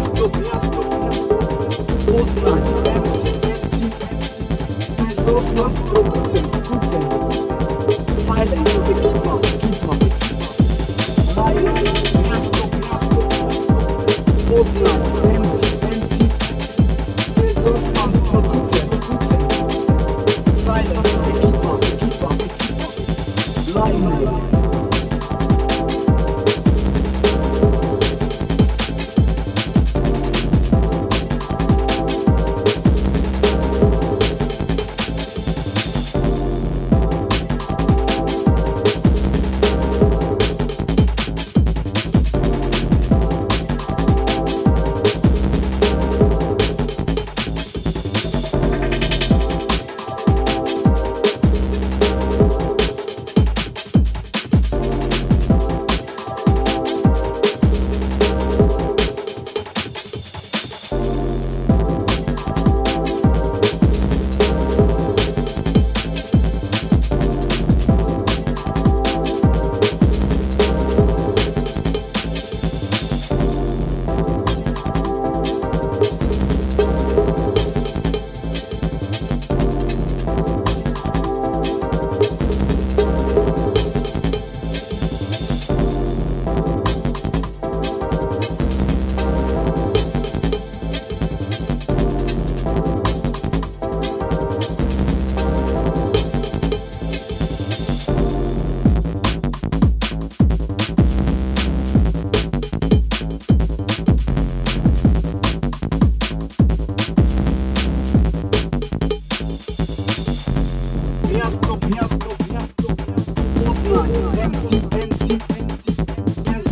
miasto, miasto, miasto Poznań, MC, MC, Ty zostaw producent, producent Silent, ekipa, ekipa Mają miasto, miasto, miasto Poznań, MC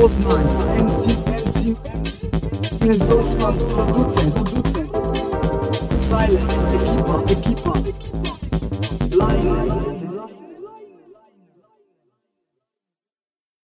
großen Mann. MC, MC, MC. Ressourcen als Produzent, Produzent. Silent, der Keeper, der Keeper, der Keeper.